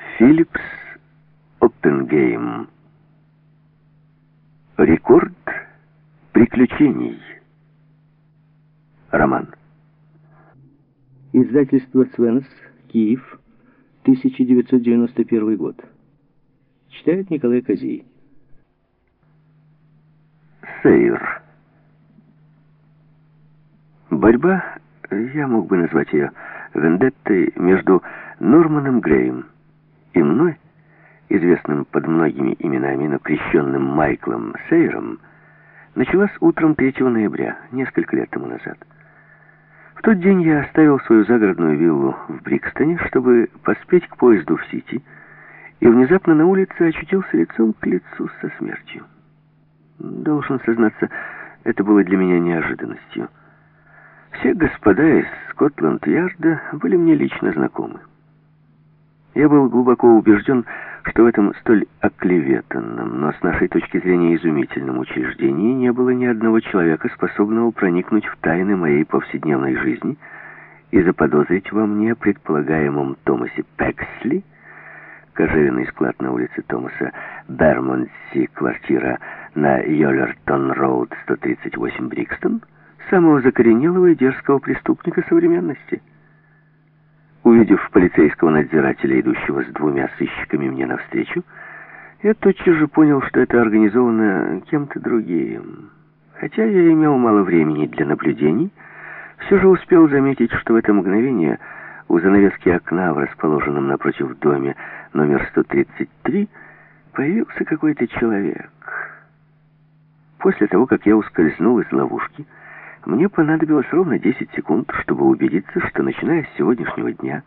Филлипс Оппенгейм. Рекорд приключений. Роман. Издательство «Цвенс», Киев, 1991 год. Читает Николай Козей. Сейр. Борьба, я мог бы назвать ее вендеттой между Норманом Греем и мной, известным под многими именами, но крещенным Майклом Сейром, началась утром 3 ноября, несколько лет тому назад. В тот день я оставил свою загородную виллу в Брикстоне, чтобы поспеть к поезду в Сити, и внезапно на улице очутился лицом к лицу со смертью. Должен сознаться, это было для меня неожиданностью. Все господа из Скотланд-Ярда были мне лично знакомы. Я был глубоко убежден, что в этом столь оклеветанном, но с нашей точки зрения изумительном учреждении не было ни одного человека, способного проникнуть в тайны моей повседневной жизни и заподозрить во мне предполагаемом Томасе Пексли, кожевенный склад на улице Томаса Бермонси, квартира на Йоллертон-Роуд, 138 Брикстон, самого закоренелого и дерзкого преступника современности — Увидев полицейского надзирателя, идущего с двумя сыщиками мне навстречу, я тотчас же понял, что это организовано кем-то другим. Хотя я имел мало времени для наблюдений, все же успел заметить, что в это мгновение у занавески окна в расположенном напротив доме номер 133 появился какой-то человек. После того, как я ускользнул из ловушки, мне понадобилось ровно 10 секунд, чтобы убедиться, что, начиная с сегодняшнего дня,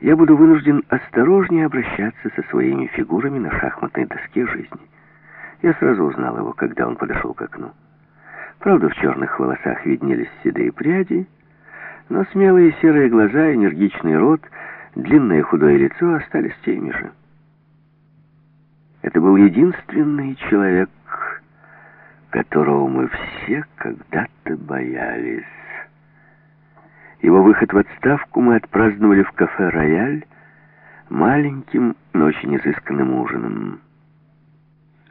я буду вынужден осторожнее обращаться со своими фигурами на шахматной доске жизни. Я сразу узнал его, когда он подошел к окну. Правда, в черных волосах виднелись седые пряди, но смелые серые глаза, энергичный рот, длинное худое лицо остались теми же. Это был единственный человек, которого мы все когда-то боялись. Его выход в отставку мы отпраздновали в кафе «Рояль» маленьким, но очень изысканным ужином.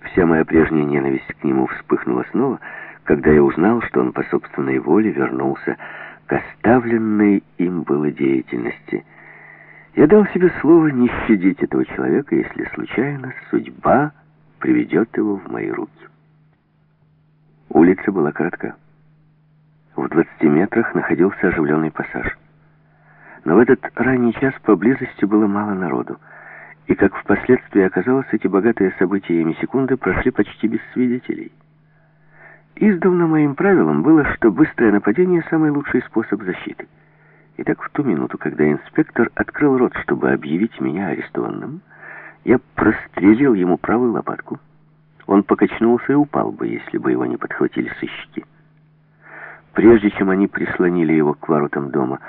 Вся моя прежняя ненависть к нему вспыхнула снова, когда я узнал, что он по собственной воле вернулся к оставленной им было деятельности. Я дал себе слово не щадить этого человека, если случайно судьба приведет его в мои руки. Улица была коротка. В 20 метрах находился оживленный пассаж. Но в этот ранний час поблизости было мало народу. И, как впоследствии оказалось, эти богатые событиями секунды прошли почти без свидетелей. Издавна моим правилом было, что быстрое нападение – самый лучший способ защиты. И так в ту минуту, когда инспектор открыл рот, чтобы объявить меня арестованным, я прострелил ему правую лопатку – он покачнулся и упал бы, если бы его не подхватили сыщики. Прежде чем они прислонили его к воротам дома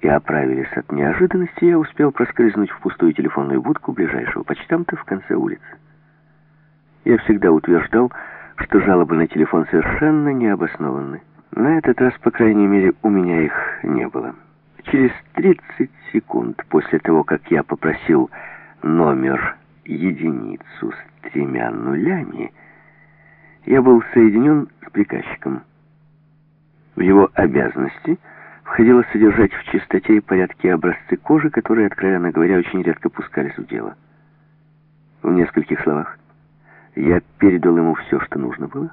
и оправились от неожиданности, я успел проскользнуть в пустую телефонную будку ближайшего почтамта в конце улицы. Я всегда утверждал, что жалобы на телефон совершенно необоснованы. На этот раз, по крайней мере, у меня их не было. Через 30 секунд после того, как я попросил номер единицу с тремя нулями, я был соединен с приказчиком. В его обязанности входило содержать в чистоте и порядке образцы кожи, которые, откровенно говоря, очень редко пускались в дело. В нескольких словах я передал ему все, что нужно было,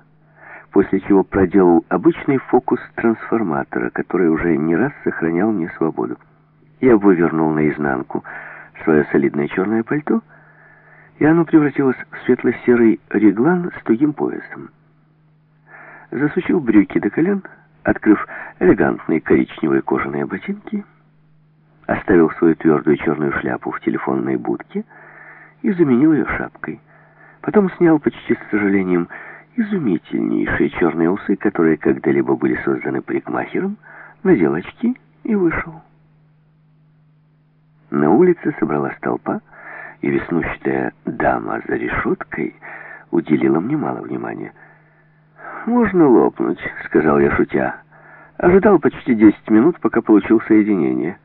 после чего проделал обычный фокус трансформатора, который уже не раз сохранял мне свободу. Я вывернул наизнанку свое солидное черное пальто — и оно превратилось в светло-серый реглан с тугим поясом. Засучил брюки до колен, открыв элегантные коричневые кожаные ботинки, оставил свою твердую черную шляпу в телефонной будке и заменил ее шапкой. Потом снял почти с сожалением изумительнейшие черные усы, которые когда-либо были созданы парикмахером, надел очки и вышел. На улице собралась толпа, и веснущатая дама за решеткой уделила мне мало внимания. «Можно лопнуть», — сказал я шутя. Ожидал почти десять минут, пока получил соединение.